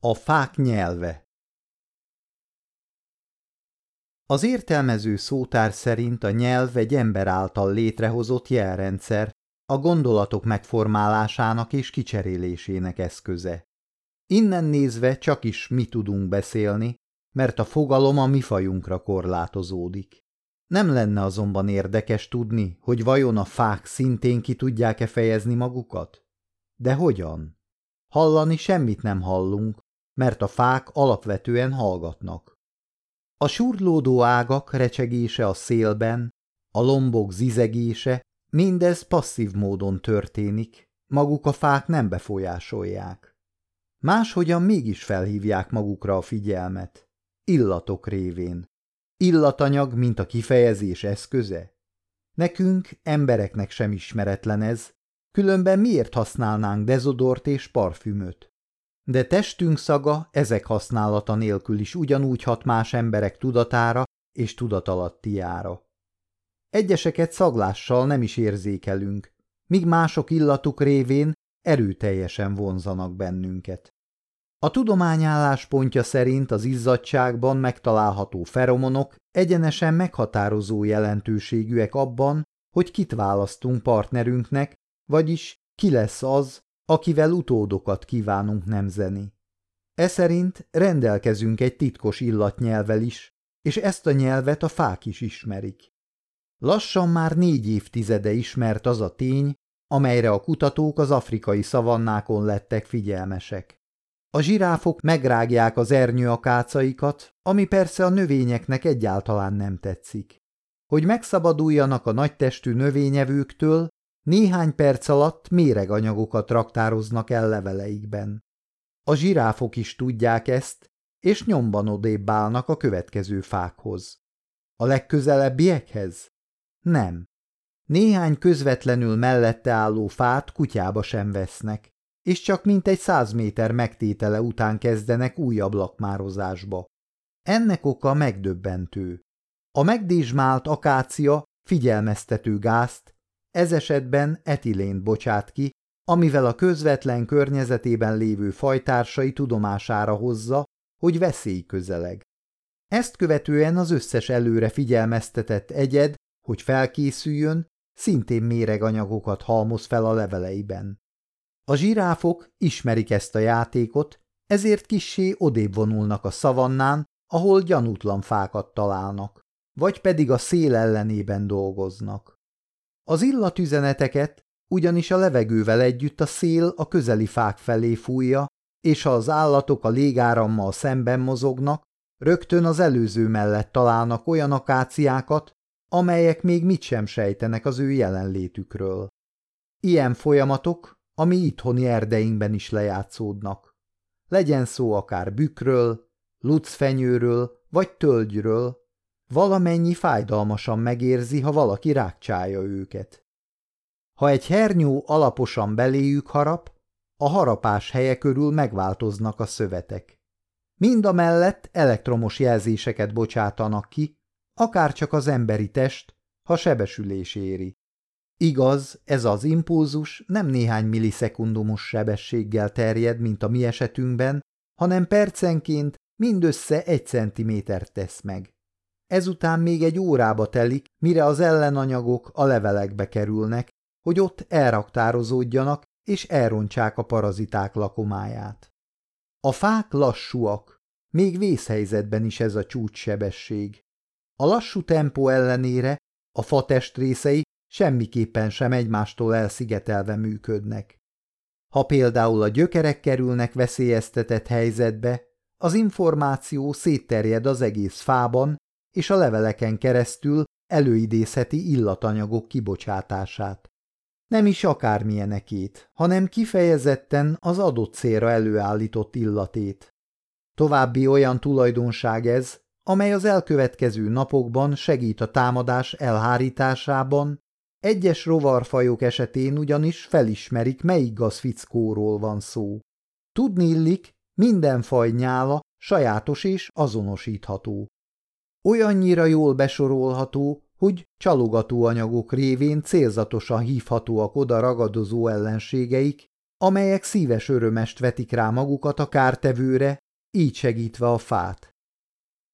A fák nyelve Az értelmező szótár szerint a nyelv egy ember által létrehozott jelrendszer, a gondolatok megformálásának és kicserélésének eszköze. Innen nézve csak is mi tudunk beszélni, mert a fogalom a mi fajunkra korlátozódik. Nem lenne azonban érdekes tudni, hogy vajon a fák szintén ki tudják-e fejezni magukat? De hogyan? Hallani semmit nem hallunk, mert a fák alapvetően hallgatnak. A surlódó ágak recsegése a szélben, a lombok zizegése, mindez passzív módon történik, maguk a fák nem befolyásolják. Máshogyan mégis felhívják magukra a figyelmet, illatok révén. Illatanyag, mint a kifejezés eszköze? Nekünk, embereknek sem ismeretlen ez, különben miért használnánk dezodort és parfümöt? De testünk szaga ezek használata nélkül is ugyanúgy hat más emberek tudatára és tudatalattiára. Egyeseket szaglással nem is érzékelünk, míg mások illatuk révén erőteljesen vonzanak bennünket. A tudomány álláspontja szerint az izzadságban megtalálható feromonok egyenesen meghatározó jelentőségűek abban, hogy kit választunk partnerünknek, vagyis ki lesz az, akivel utódokat kívánunk nemzeni. E szerint rendelkezünk egy titkos illatnyelvel is, és ezt a nyelvet a fák is ismerik. Lassan már négy évtizede ismert az a tény, amelyre a kutatók az afrikai szavannákon lettek figyelmesek. A zsiráfok megrágják az ernyőakácaikat, ami persze a növényeknek egyáltalán nem tetszik. Hogy megszabaduljanak a nagytestű növényevőktől, néhány perc alatt méreganyagokat raktároznak el leveleikben. A zsiráfok is tudják ezt, és nyomban odébb állnak a következő fákhoz. A legközelebbiekhez? Nem. Néhány közvetlenül mellette álló fát kutyába sem vesznek, és csak mintegy száz méter megtétele után kezdenek újabb lakmározásba. Ennek oka megdöbbentő. A megdésmált akácia figyelmeztető gázt, ez esetben etilént bocsát ki, amivel a közvetlen környezetében lévő fajtársai tudomására hozza, hogy veszély közeleg. Ezt követően az összes előre figyelmeztetett egyed, hogy felkészüljön, szintén méreganyagokat halmoz fel a leveleiben. A zsiráfok ismerik ezt a játékot, ezért kissé odébb vonulnak a szavannán, ahol gyanútlan fákat találnak, vagy pedig a szél ellenében dolgoznak. Az illatüzeneteket ugyanis a levegővel együtt a szél a közeli fák felé fújja, és ha az állatok a légárammal szemben mozognak, rögtön az előző mellett találnak olyan akáciákat, amelyek még mit sem sejtenek az ő jelenlétükről. Ilyen folyamatok ami itthoni erdeinkben is lejátszódnak. Legyen szó akár bükről, lucfenyőről vagy tölgyről, valamennyi fájdalmasan megérzi, ha valaki rákcsálja őket. Ha egy hernyó alaposan beléjük harap, a harapás helye körül megváltoznak a szövetek. Mind a mellett elektromos jelzéseket bocsátanak ki, akár csak az emberi test, ha sebesülés éri. Igaz, ez az impulzus nem néhány millisekundumos sebességgel terjed, mint a mi esetünkben, hanem percenként mindössze egy centimétert tesz meg. Ezután még egy órába telik, mire az ellenanyagok a levelekbe kerülnek, hogy ott elraktározódjanak és elrontsák a paraziták lakomáját. A fák lassúak, még vészhelyzetben is ez a csúcssebesség. A lassú tempó ellenére a fa testrészei semmiképpen sem egymástól elszigetelve működnek. Ha például a gyökerek kerülnek veszélyeztetett helyzetbe, az információ szétterjed az egész fában, és a leveleken keresztül előidézheti illatanyagok kibocsátását. Nem is akármilyenekét, hanem kifejezetten az adott célra előállított illatét. További olyan tulajdonság ez, amely az elkövetkező napokban segít a támadás elhárításában egyes rovarfajok esetén ugyanis felismerik, melyik gazfickóról van szó. Tudni illik, minden faj nyála sajátos és azonosítható. Olyannyira jól besorolható, hogy csalogató anyagok révén célzatosan hívhatóak oda ragadozó ellenségeik, amelyek szíves örömest vetik rá magukat a kártevőre, így segítve a fát.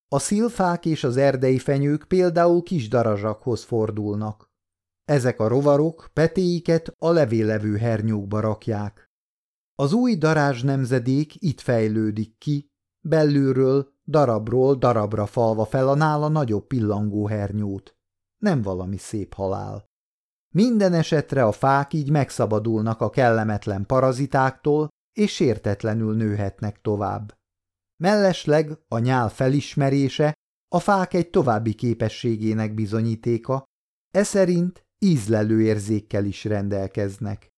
A szilfák és az erdei fenyők például kis darazsakhoz fordulnak. Ezek a rovarok petéiket a levéllevő hernyókba rakják. Az új darázs nemzedék itt fejlődik ki, belülről, darabról darabra falva fel a nála nagyobb pillangó hernyót. Nem valami szép halál. Minden esetre a fák így megszabadulnak a kellemetlen parazitáktól, és sértetlenül nőhetnek tovább. Mellesleg a nyál felismerése a fák egy további képességének bizonyítéka, e szerint ízlelő érzékkel is rendelkeznek.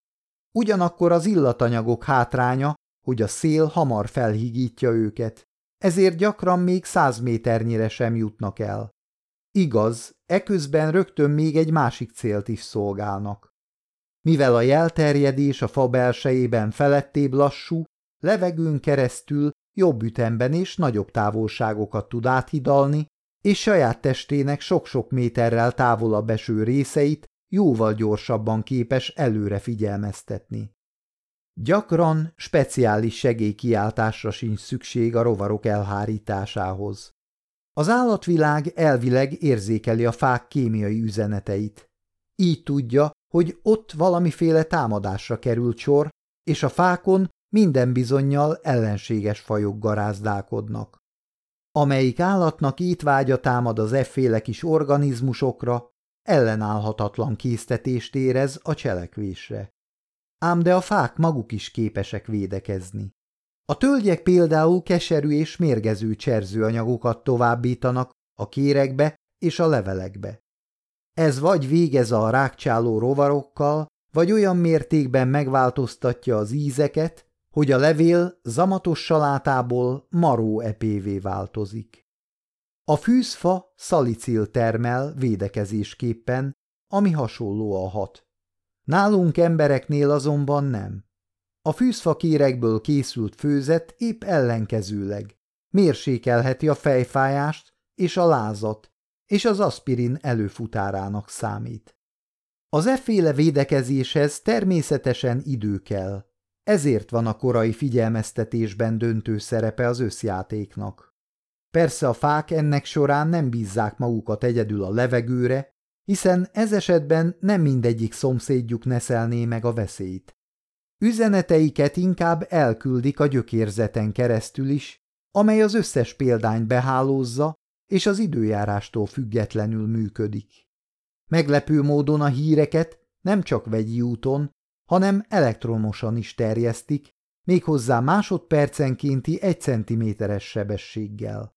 Ugyanakkor az illatanyagok hátránya, hogy a szél hamar felhigítja őket, ezért gyakran még száz méternyire sem jutnak el. Igaz, eközben rögtön még egy másik célt is szolgálnak. Mivel a jelterjedés a fa belsejében felettébb lassú, levegőn keresztül jobb ütemben és nagyobb távolságokat tud áthidalni, és saját testének sok-sok méterrel távolabb eső részeit jóval gyorsabban képes előre figyelmeztetni. Gyakran speciális segélykiáltásra sincs szükség a rovarok elhárításához. Az állatvilág elvileg érzékeli a fák kémiai üzeneteit. Így tudja, hogy ott valamiféle támadásra került sor, és a fákon minden bizonyal ellenséges fajok garázdálkodnak. Amelyik állatnak étvágya támad az efféle kis organizmusokra, ellenállhatatlan késztetést érez a cselekvésre. Ám de a fák maguk is képesek védekezni. A tölgyek például keserű és mérgező cserzőanyagokat továbbítanak a kérekbe és a levelekbe. Ez vagy végez a rákcsáló rovarokkal, vagy olyan mértékben megváltoztatja az ízeket, hogy a levél zamatos salátából maró epévé változik. A fűzfa szalicil termel védekezésképpen, ami hasonló a hat. Nálunk embereknél azonban nem. A fűzfa kérekből készült főzet épp ellenkezőleg. Mérsékelheti a fejfájást és a lázat, és az aspirin előfutárának számít. Az efféle védekezéshez természetesen idő kell, ezért van a korai figyelmeztetésben döntő szerepe az összjátéknak. Persze a fák ennek során nem bízzák magukat egyedül a levegőre, hiszen ez esetben nem mindegyik szomszédjuk neszelné meg a veszélyt. Üzeneteiket inkább elküldik a gyökérzeten keresztül is, amely az összes példányt behálózza, és az időjárástól függetlenül működik. Meglepő módon a híreket nem csak vegyi úton, hanem elektromosan is terjesztik, méghozzá másodpercenkénti egy centiméteres sebességgel.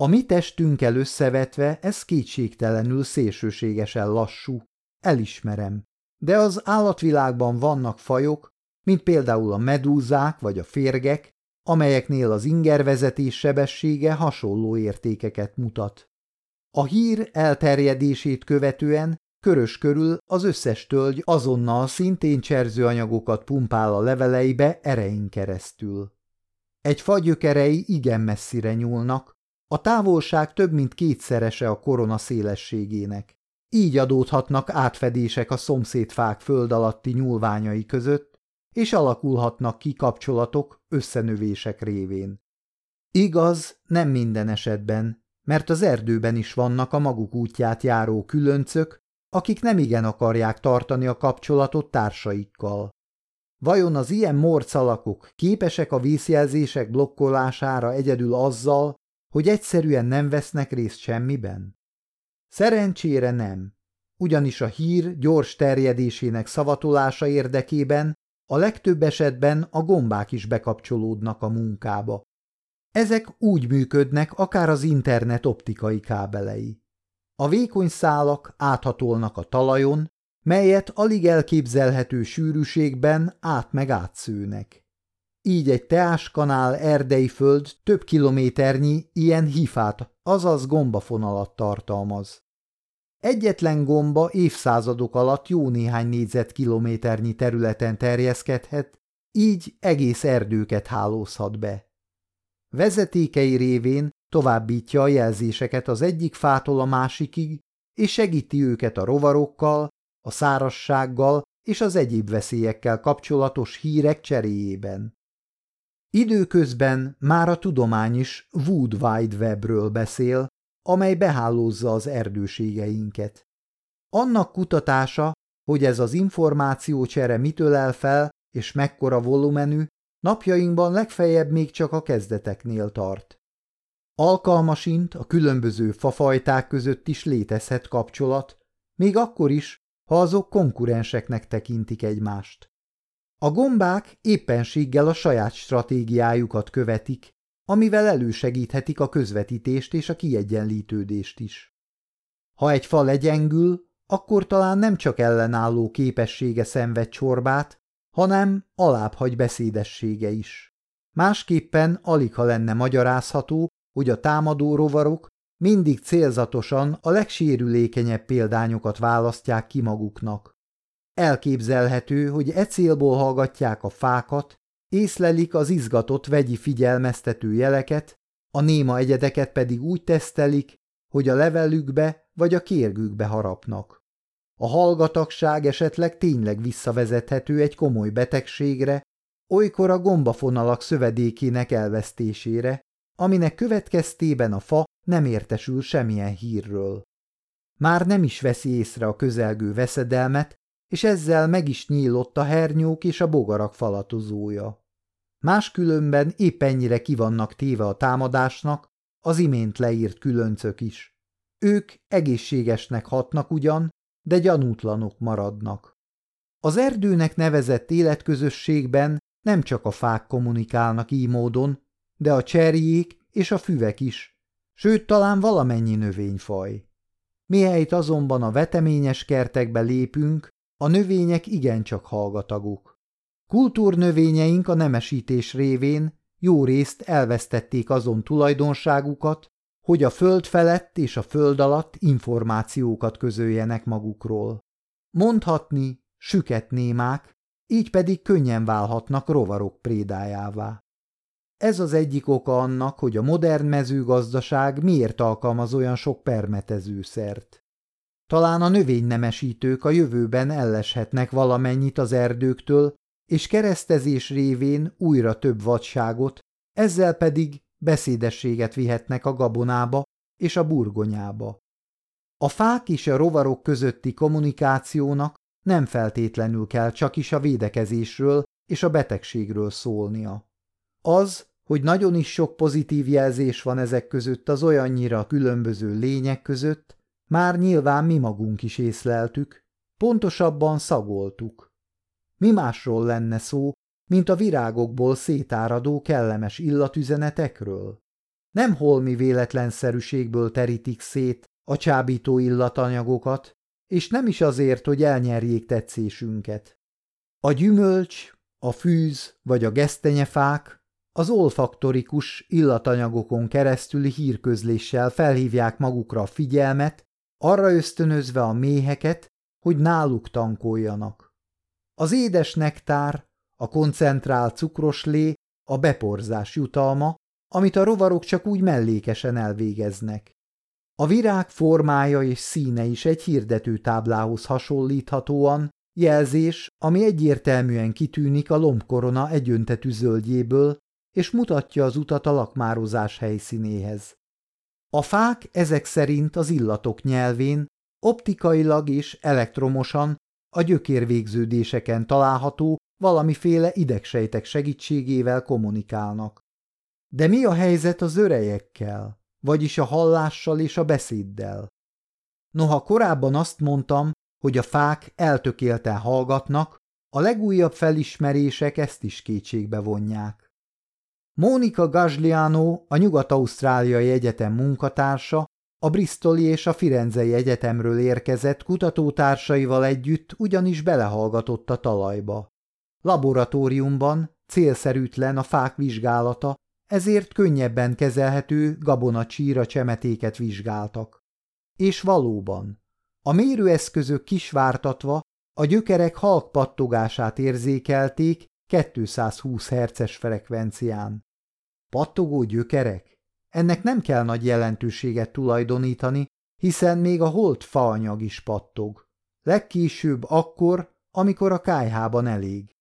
A mi testünkkel összevetve ez kétségtelenül szélsőségesen lassú, elismerem, de az állatvilágban vannak fajok, mint például a medúzák vagy a férgek, amelyeknél az ingervezetés sebessége hasonló értékeket mutat. A hír elterjedését követően körös körül az összes tölgy azonnal szintén cserzőanyagokat pumpál a leveleibe erein keresztül. Egy fagyökerei igen messzire nyúlnak, a távolság több mint kétszerese a korona szélességének. Így adódhatnak átfedések a szomszédfák föld alatti nyúlványai között, és alakulhatnak ki kapcsolatok összenövések révén. Igaz, nem minden esetben, mert az erdőben is vannak a maguk útját járó különcök, akik nem igen akarják tartani a kapcsolatot társaikkal. Vajon az ilyen morcalakok képesek a vízjelzések blokkolására egyedül azzal, hogy egyszerűen nem vesznek részt semmiben? Szerencsére nem, ugyanis a hír gyors terjedésének szavatolása érdekében a legtöbb esetben a gombák is bekapcsolódnak a munkába. Ezek úgy működnek, akár az internet optikai kábelei. A vékony szálak áthatolnak a talajon, melyet alig elképzelhető sűrűségben át meg átszőnek. Így egy teáskanál erdei föld több kilométernyi ilyen hifát, azaz gombafonalat tartalmaz. Egyetlen gomba évszázadok alatt jó néhány négyzetkilométernyi területen terjeszkedhet, így egész erdőket hálózhat be. Vezetékei révén továbbítja a jelzéseket az egyik fától a másikig, és segíti őket a rovarokkal, a szárassággal és az egyéb veszélyekkel kapcsolatos hírek cseréjében. Időközben már a tudomány is Wood Wide Webről beszél, amely behálózza az erdőségeinket. Annak kutatása, hogy ez az információcsere mitől el fel, és mekkora volumenű, napjainkban legfeljebb még csak a kezdeteknél tart. Alkalmasint a különböző fafajták között is létezhet kapcsolat, még akkor is, ha azok konkurenseknek tekintik egymást. A gombák éppenséggel a saját stratégiájukat követik, amivel elősegíthetik a közvetítést és a kiegyenlítődést is. Ha egy fa legyengül, akkor talán nem csak ellenálló képessége szenved csorbát, hanem alábbhagy beszédessége is. Másképpen alig ha lenne magyarázható, hogy a támadó rovarok mindig célzatosan a legsérülékenyebb példányokat választják ki maguknak. Elképzelhető, hogy e célból hallgatják a fákat, észlelik az izgatott vegyi figyelmeztető jeleket, a néma egyedeket pedig úgy tesztelik, hogy a levelükbe vagy a kérgükbe harapnak. A hallgatagság esetleg tényleg visszavezethető egy komoly betegségre, olykor a gombafonalak szövedékének elvesztésére, aminek következtében a fa nem értesül semmilyen hírről. Már nem is veszi észre a közelgő veszedelmet, és ezzel meg is nyílott a hernyók és a bogarak falatozója. Máskülönben épp ennyire kivannak téve a támadásnak, az imént leírt különcök is. Ők egészségesnek hatnak ugyan, de gyanútlanok maradnak. Az erdőnek nevezett életközösségben nem csak a fák kommunikálnak így módon, de a cserjék és a füvek is, sőt talán valamennyi növényfaj. Mihelyt azonban a veteményes kertekbe lépünk, a növények igencsak hallgatagok. Kultúrnövényeink a nemesítés révén jó részt elvesztették azon tulajdonságukat, hogy a föld felett és a föld alatt információkat közöljenek magukról. Mondhatni, süket némák, így pedig könnyen válhatnak rovarok prédájává. Ez az egyik oka annak, hogy a modern mezőgazdaság miért alkalmaz olyan sok permetezőszert. Talán a növénynemesítők a jövőben elleshetnek valamennyit az erdőktől, és keresztezés révén újra több vadságot, ezzel pedig beszédességet vihetnek a gabonába és a burgonyába. A fák és a rovarok közötti kommunikációnak nem feltétlenül kell csak is a védekezésről és a betegségről szólnia. Az, hogy nagyon is sok pozitív jelzés van ezek között az olyannyira különböző lények között, már nyilván mi magunk is észleltük, pontosabban szagoltuk. Mi másról lenne szó, mint a virágokból szétáradó kellemes illatüzenetekről? Nem holmi véletlenszerűségből terítik szét a csábító illatanyagokat, és nem is azért, hogy elnyerjék tetszésünket. A gyümölcs, a fűz vagy a gesztenyefák az olfaktorikus illatanyagokon keresztüli hírközléssel felhívják magukra a figyelmet, arra ösztönözve a méheket, hogy náluk tankoljanak. Az édes nektár, a koncentrált cukros lé, a beporzás jutalma, amit a rovarok csak úgy mellékesen elvégeznek. A virág formája és színe is egy hirdető táblához hasonlíthatóan, jelzés, ami egyértelműen kitűnik a lombkorona egyöntetű zöldjéből, és mutatja az utat a lakmározás helyszínéhez. A fák ezek szerint az illatok nyelvén, optikailag és elektromosan a gyökérvégződéseken található valamiféle idegsejtek segítségével kommunikálnak. De mi a helyzet az örejekkel, vagyis a hallással és a beszéddel? Noha korábban azt mondtam, hogy a fák eltökélten hallgatnak, a legújabb felismerések ezt is kétségbe vonják. Mónika Gazliano, a Nyugat-Ausztráliai Egyetem munkatársa, a Bristoli és a Firenzei Egyetemről érkezett kutatótársaival együtt ugyanis belehallgatott a talajba. Laboratóriumban célszerűtlen a fák vizsgálata, ezért könnyebben kezelhető gabonacsíra csemetéket vizsgáltak. És valóban, a mérőeszközök kisvártatva a gyökerek halk pattogását érzékelték 220 Hz frekvencián. Pattogó gyökerek? Ennek nem kell nagy jelentőséget tulajdonítani, hiszen még a holt faanyag is pattog. Legkésőbb akkor, amikor a kájhában elég.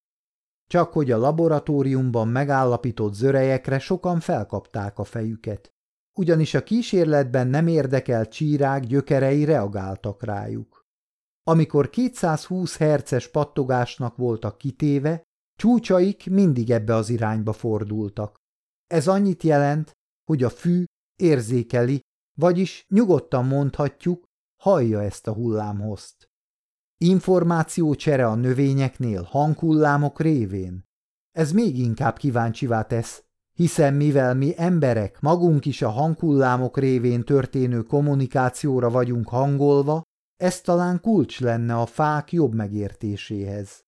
Csak hogy a laboratóriumban megállapított zörejekre sokan felkapták a fejüket, ugyanis a kísérletben nem érdekelt csírák gyökerei reagáltak rájuk. Amikor 220 herces pattogásnak voltak kitéve, csúcsaik mindig ebbe az irányba fordultak. Ez annyit jelent, hogy a fű érzékeli, vagyis nyugodtan mondhatjuk, hallja ezt a hullámhozt. Információcsere a növényeknél hanghullámok révén. Ez még inkább kíváncsivá tesz, hiszen mivel mi emberek magunk is a hanghullámok révén történő kommunikációra vagyunk hangolva, ez talán kulcs lenne a fák jobb megértéséhez.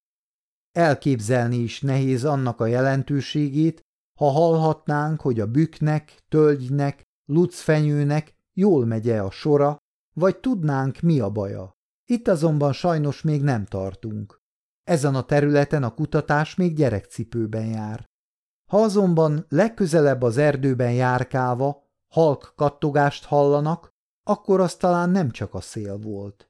Elképzelni is nehéz annak a jelentőségét, ha hallhatnánk, hogy a büknek, tölgynek, lucfenyőnek jól megye a sora, vagy tudnánk, mi a baja. Itt azonban sajnos még nem tartunk. Ezen a területen a kutatás még gyerekcipőben jár. Ha azonban legközelebb az erdőben járkálva halk kattogást hallanak, akkor az talán nem csak a szél volt.